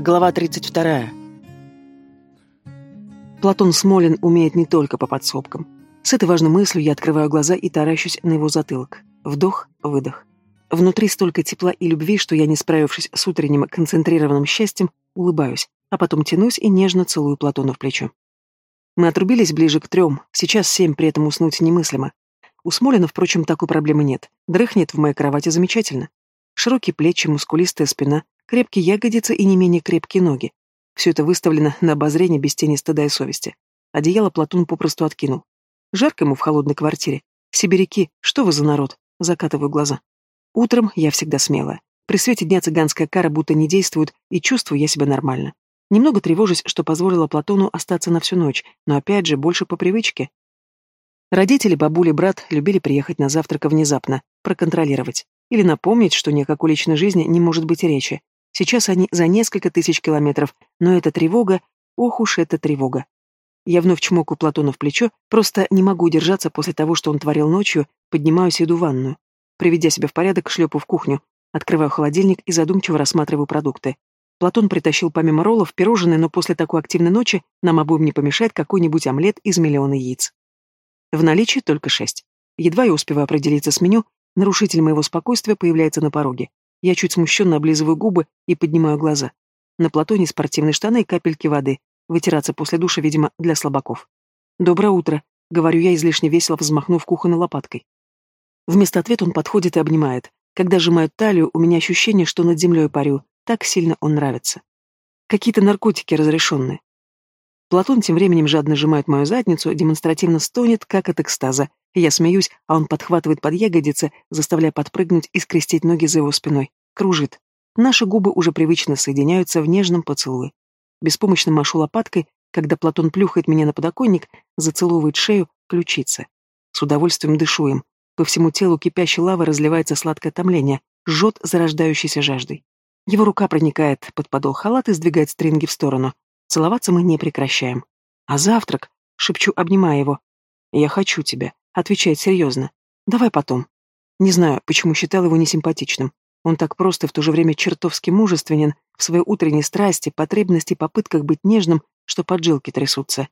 Глава 32. Платон Смолин умеет не только по подсобкам. С этой важной мыслью я открываю глаза и таращусь на его затылок. Вдох, выдох. Внутри столько тепла и любви, что я, не справившись с утренним концентрированным счастьем, улыбаюсь, а потом тянусь и нежно целую Платона в плечо. Мы отрубились ближе к трем, сейчас семь, при этом уснуть немыслимо. У Смолина, впрочем, такой проблемы нет. Дрыхнет в моей кровати замечательно. Широкие плечи, мускулистая спина, крепкие ягодицы и не менее крепкие ноги. Все это выставлено на обозрение без тени стыда и совести. Одеяло Платон попросту откинул. Жарко ему в холодной квартире. Сибиряки, что вы за народ? Закатываю глаза. Утром я всегда смелая. При свете дня цыганская кара будто не действует, и чувствую я себя нормально. Немного тревожусь, что позволила Платону остаться на всю ночь, но опять же больше по привычке. Родители, бабули, брат любили приехать на завтрак внезапно, проконтролировать. Или напомнить, что ни о какой личной жизни не может быть речи. Сейчас они за несколько тысяч километров, но эта тревога, ох уж эта тревога. Я вновь чмокаю Платона в плечо, просто не могу держаться после того, что он творил ночью, поднимаюсь и иду в ванную. Приведя себя в порядок, шлепу в кухню, открываю холодильник и задумчиво рассматриваю продукты. Платон притащил помимо роллов пирожные, но после такой активной ночи нам обоим не помешает какой-нибудь омлет из миллиона яиц. В наличии только шесть. Едва я успеваю определиться с меню, Нарушитель моего спокойствия появляется на пороге. Я чуть смущенно облизываю губы и поднимаю глаза. На платоне спортивные штаны и капельки воды. Вытираться после душа, видимо, для слабаков. «Доброе утро», — говорю я, излишне весело взмахнув кухонной лопаткой. Вместо ответа он подходит и обнимает. Когда сжимают талию, у меня ощущение, что над землей парю. Так сильно он нравится. Какие-то наркотики разрешенные. Платон тем временем жадно сжимает мою задницу, демонстративно стонет, как от экстаза, я смеюсь, а он подхватывает под ягодицы, заставляя подпрыгнуть и скрестить ноги за его спиной. Кружит. Наши губы уже привычно соединяются в нежном поцелуе. Беспомощно машу лопаткой, когда Платон плюхает меня на подоконник, зацеловывает шею, ключицы. С удовольствием дышу им. По всему телу кипящей лавы разливается сладкое томление, жжет зарождающейся жаждой. Его рука проникает под подол халата и сдвигает стринги в сторону. Целоваться мы не прекращаем. А завтрак? Шепчу, обнимая его. Я хочу тебя. Отвечает серьезно. Давай потом. Не знаю, почему считал его несимпатичным. Он так просто в то же время чертовски мужественен в своей утренней страсти, потребности и попытках быть нежным, что поджилки трясутся.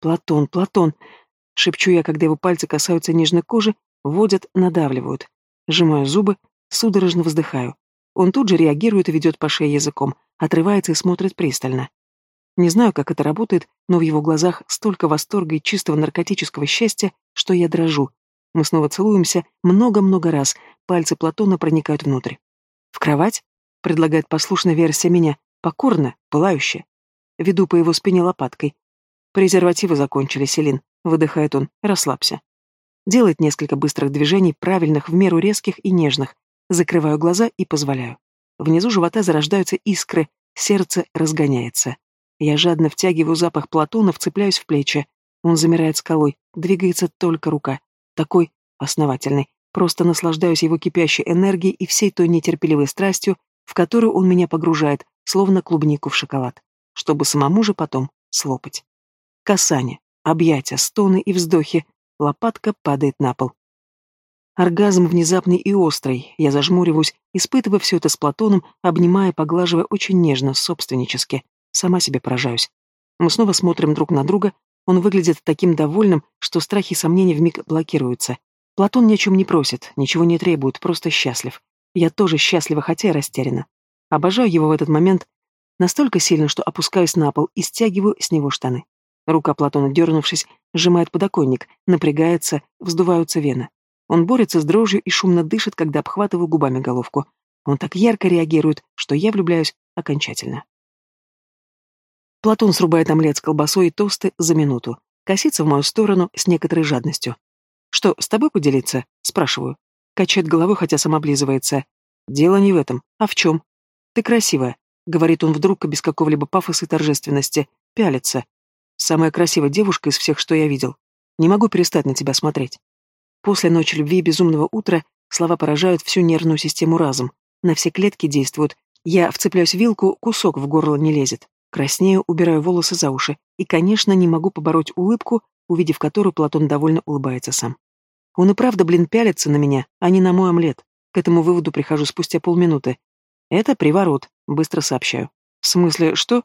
«Платон, Платон!» — шепчу я, когда его пальцы касаются нежной кожи, вводят, надавливают. Сжимаю зубы, судорожно вздыхаю. Он тут же реагирует и ведет по шее языком, отрывается и смотрит пристально. Не знаю, как это работает, но в его глазах столько восторга и чистого наркотического счастья, что я дрожу. Мы снова целуемся много-много раз, пальцы Платона проникают внутрь. «В кровать?» — предлагает послушная версия меня, покорно, пылающая. Веду по его спине лопаткой. «Презервативы закончились, Селин», — выдыхает он, — «расслабься». Делает несколько быстрых движений, правильных, в меру резких и нежных. Закрываю глаза и позволяю. Внизу живота зарождаются искры, сердце разгоняется. Я жадно втягиваю запах Платона, вцепляюсь в плечи. Он замирает скалой, двигается только рука. Такой основательный. Просто наслаждаюсь его кипящей энергией и всей той нетерпеливой страстью, в которую он меня погружает, словно клубнику в шоколад, чтобы самому же потом слопать. Касание, объятия, стоны и вздохи. Лопатка падает на пол. Оргазм внезапный и острый. Я зажмуриваюсь, испытывая все это с Платоном, обнимая, поглаживая очень нежно, собственнически. Сама себе поражаюсь. Мы снова смотрим друг на друга. Он выглядит таким довольным, что страхи и сомнения вмиг блокируются. Платон ни о чем не просит, ничего не требует, просто счастлив. Я тоже счастлива, хотя и растеряна. Обожаю его в этот момент настолько сильно, что опускаюсь на пол и стягиваю с него штаны. Рука Платона, дернувшись, сжимает подоконник, напрягается, вздуваются вены. Он борется с дрожью и шумно дышит, когда обхватываю губами головку. Он так ярко реагирует, что я влюбляюсь окончательно. Платон срубает омлет с колбасой и тосты за минуту. Косится в мою сторону с некоторой жадностью. «Что, с тобой поделиться?» — спрашиваю. Качает головой, хотя сам облизывается. «Дело не в этом. А в чем?» «Ты красивая», — говорит он вдруг без какого-либо пафоса и торжественности. Пялится. «Самая красивая девушка из всех, что я видел. Не могу перестать на тебя смотреть». После ночи любви и безумного утра слова поражают всю нервную систему разом. На все клетки действуют. Я вцепляюсь в вилку, кусок в горло не лезет. Краснею, убираю волосы за уши и, конечно, не могу побороть улыбку, увидев которую Платон довольно улыбается сам. Он и правда, блин, пялится на меня, а не на мой омлет. К этому выводу прихожу спустя полминуты. Это приворот, быстро сообщаю. В смысле, что?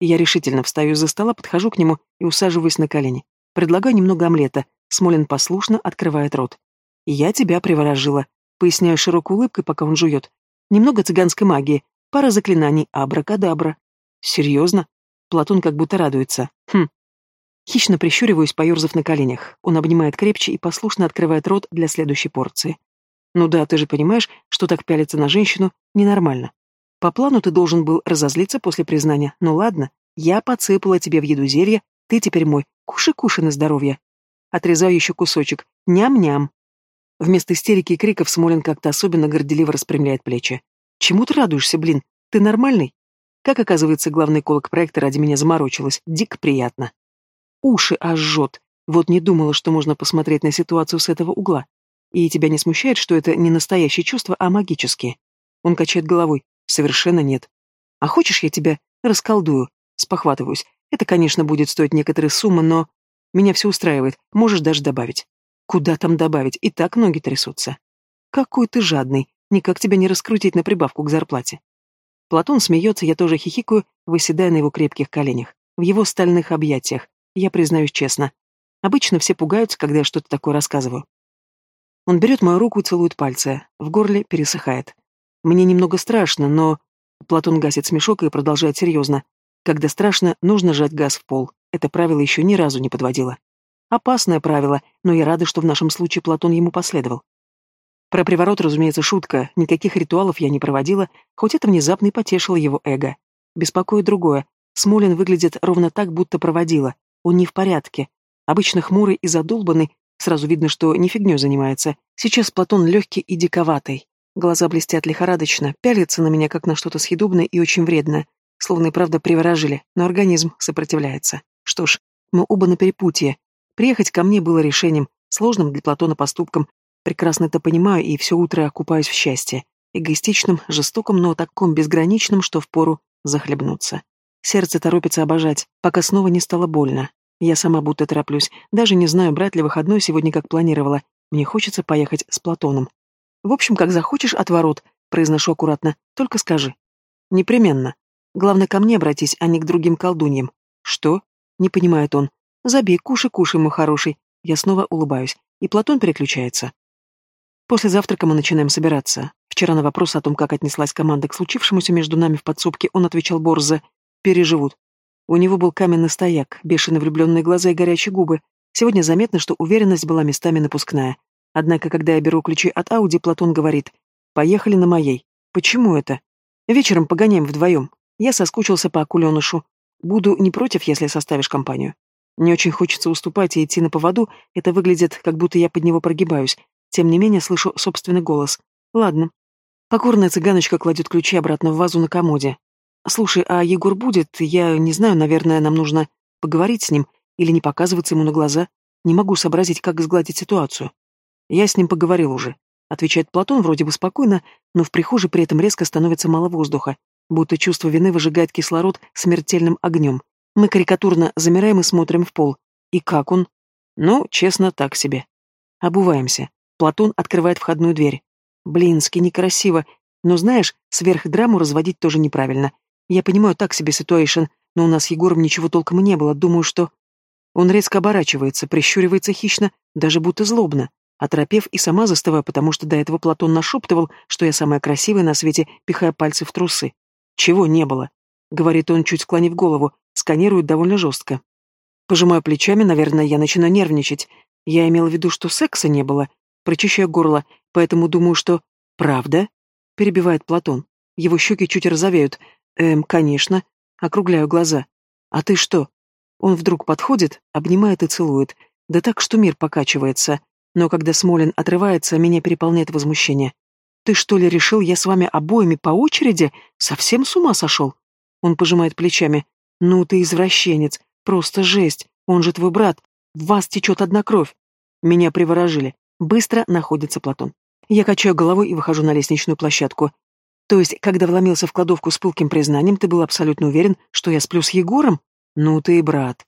Я решительно встаю из-за стола, подхожу к нему и усаживаюсь на колени. Предлагаю немного омлета. Смолин послушно открывает рот. «Я тебя приворожила», — поясняю широкой улыбкой, пока он жует. «Немного цыганской магии, пара заклинаний, абракадабра». «Серьезно?» Платон как будто радуется. «Хм». Хищно прищуриваюсь, поерзав на коленях. Он обнимает крепче и послушно открывает рот для следующей порции. «Ну да, ты же понимаешь, что так пялиться на женщину ненормально. По плану ты должен был разозлиться после признания. Ну ладно, я подсыпала тебе в еду зелье, ты теперь мой. Кушай-кушай на здоровье». Отрезаю еще кусочек. Ням-ням. Вместо истерики и криков Смолин как-то особенно горделиво распрямляет плечи. «Чему ты радуешься, блин? Ты нормальный?» Как оказывается, главный колок проекта ради меня заморочилась. Дико приятно. Уши аж жжет. Вот не думала, что можно посмотреть на ситуацию с этого угла. И тебя не смущает, что это не настоящие чувства, а магические? Он качает головой. Совершенно нет. А хочешь, я тебя расколдую? Спохватываюсь. Это, конечно, будет стоить некоторые суммы, но... Меня все устраивает. Можешь даже добавить. Куда там добавить? И так ноги трясутся. Какой ты жадный. Никак тебя не раскрутить на прибавку к зарплате. Платон смеется, я тоже хихикаю, выседая на его крепких коленях, в его стальных объятиях. Я признаюсь честно. Обычно все пугаются, когда я что-то такое рассказываю. Он берет мою руку и целует пальцы. В горле пересыхает. Мне немного страшно, но... Платон гасит смешок и продолжает серьезно. Когда страшно, нужно жать газ в пол. Это правило еще ни разу не подводило. Опасное правило, но я рада, что в нашем случае Платон ему последовал. Про приворот, разумеется, шутка, никаких ритуалов я не проводила, хоть это внезапно и потешило его эго. Беспокоит другое. Смолин выглядит ровно так, будто проводила. Он не в порядке. Обычно хмурый и задолбанный, сразу видно, что не фигней занимается. Сейчас Платон легкий и диковатый. Глаза блестят лихорадочно, пялятся на меня, как на что-то съедобное и очень вредное. Словно и правда приворожили, но организм сопротивляется. Что ж, мы оба на перепутье. Приехать ко мне было решением, сложным для Платона поступком, Прекрасно это понимаю и все утро окупаюсь в счастье. Эгоистичном, жестоком, но таком безграничном, что впору захлебнуться. Сердце торопится обожать, пока снова не стало больно. Я сама будто тороплюсь, даже не знаю, брать ли выходной сегодня, как планировала. Мне хочется поехать с Платоном. В общем, как захочешь, отворот, произношу аккуратно, только скажи. Непременно. Главное, ко мне обратись, а не к другим колдуньям. Что? Не понимает он. Забей, кушай, кушай, мой хороший. Я снова улыбаюсь, и Платон переключается. После завтрака мы начинаем собираться. Вчера на вопрос о том, как отнеслась команда к случившемуся между нами в подсобке, он отвечал борзо «переживут». У него был каменный стояк, бешено влюбленные глаза и горячие губы. Сегодня заметно, что уверенность была местами напускная. Однако, когда я беру ключи от Ауди, Платон говорит «поехали на моей». Почему это? Вечером погоняем вдвоем. Я соскучился по акуленышу. Буду не против, если составишь компанию. Не очень хочется уступать и идти на поводу, это выглядит, как будто я под него прогибаюсь, тем не менее, слышу собственный голос. Ладно. Покорная цыганочка кладет ключи обратно в вазу на комоде. Слушай, а Егор будет? Я не знаю, наверное, нам нужно поговорить с ним или не показываться ему на глаза. Не могу сообразить, как сгладить ситуацию. Я с ним поговорил уже. Отвечает Платон вроде бы спокойно, но в прихожей при этом резко становится мало воздуха, будто чувство вины выжигает кислород смертельным огнем. Мы карикатурно замираем и смотрим в пол. И как он? Ну, честно, так себе. Обуваемся. Платон открывает входную дверь. Блински, некрасиво. Но знаешь, сверхдраму разводить тоже неправильно. Я понимаю, так себе ситуэйшн, но у нас с Егором ничего толком и не было. Думаю, что... Он резко оборачивается, прищуривается хищно, даже будто злобно. Оторопев и сама застываю, потому что до этого Платон нашептывал, что я самая красивая на свете, пихая пальцы в трусы. Чего не было? Говорит он, чуть склонив голову, сканирует довольно жестко. Пожимаю плечами, наверное, я начинаю нервничать. Я имела в виду, что секса не было, прочищая горло, поэтому думаю, что... «Правда?» — перебивает Платон. Его щеки чуть розовеют. «Эм, конечно». Округляю глаза. «А ты что?» Он вдруг подходит, обнимает и целует. Да так, что мир покачивается. Но когда Смолин отрывается, меня переполняет возмущение. «Ты что ли решил, я с вами обоими по очереди? Совсем с ума сошел?» Он пожимает плечами. «Ну ты извращенец. Просто жесть. Он же твой брат. В вас течет одна кровь. Меня приворожили. Быстро находится Платон. Я качаю головой и выхожу на лестничную площадку. То есть, когда вломился в кладовку с пылким признанием, ты был абсолютно уверен, что я сплю с Егором? Ну ты и брат.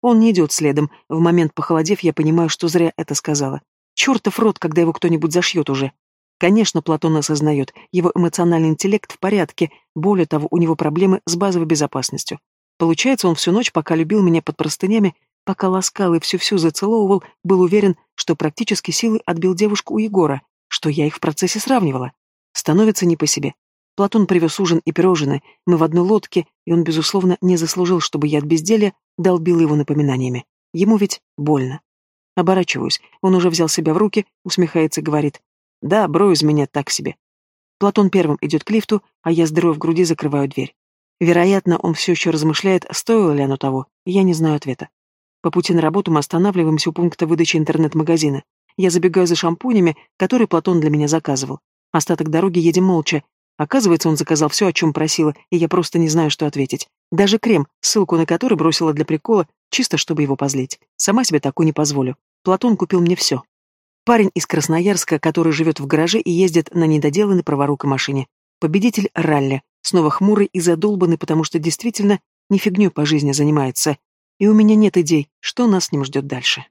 Он не идет следом. В момент похолодев, я понимаю, что зря это сказала. Чертов рот, когда его кто-нибудь зашьет уже. Конечно, Платон осознает, его эмоциональный интеллект в порядке, более того, у него проблемы с базовой безопасностью. Получается, он всю ночь, пока любил меня под простынями, пока ласкал и всю-всю зацеловывал, был уверен, что практически силой отбил девушку у Егора, что я их в процессе сравнивала. Становится не по себе. Платон привез ужин и пирожные, мы в одной лодке, и он, безусловно, не заслужил, чтобы я от безделья долбила его напоминаниями. Ему ведь больно. Оборачиваюсь, он уже взял себя в руки, усмехается и говорит. Да, бро из меня так себе. Платон первым идет к лифту, а я с дырой в груди закрываю дверь. Вероятно, он все еще размышляет, стоило ли оно того, я не знаю ответа. По пути на работу мы останавливаемся у пункта выдачи интернет-магазина. Я забегаю за шампунями, которые Платон для меня заказывал. Остаток дороги едем молча, Оказывается, он заказал все, о чем просила, и я просто не знаю, что ответить. Даже крем, ссылку на который бросила для прикола, чисто чтобы его позлить. Сама себе такую не позволю. Платон купил мне все. Парень из Красноярска, который живет в гараже и ездит на недоделанной праворукой машине. Победитель ралли. Снова хмурый и задолбанный, потому что действительно не фигней по жизни занимается. И у меня нет идей, что нас с ним ждет дальше.